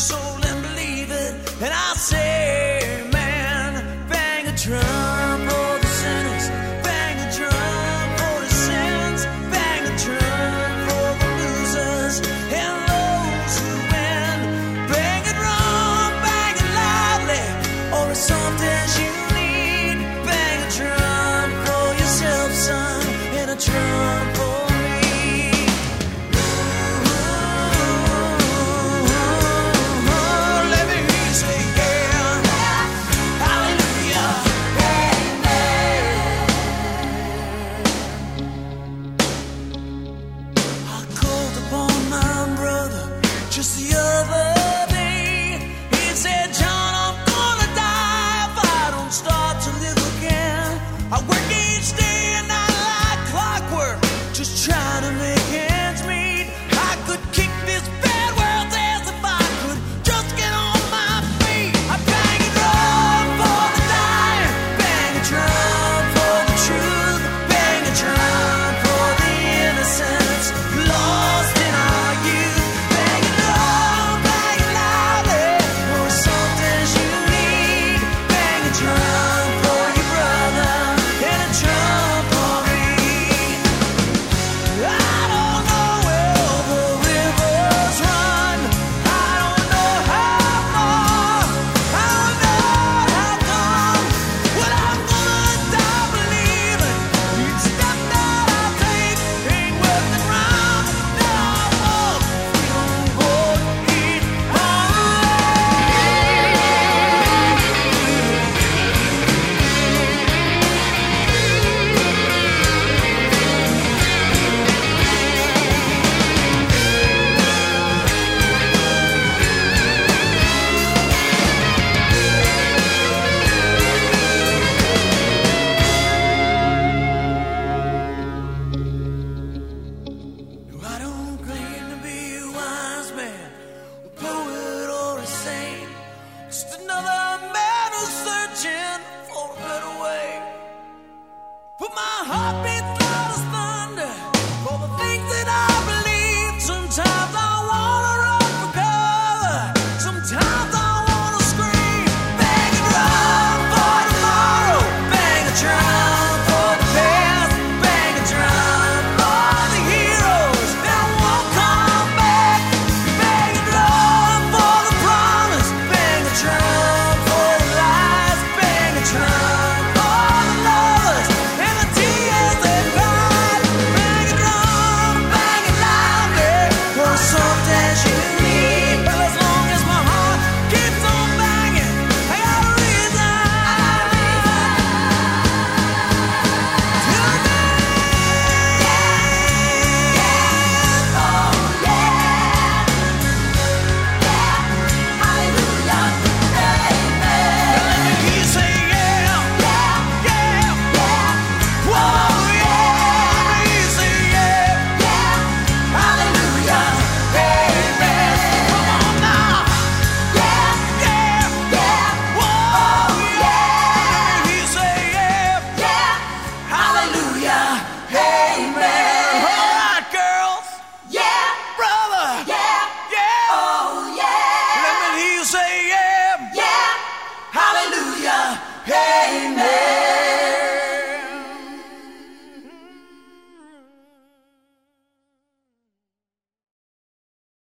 soul and believe it. And I say, man, bang a drum.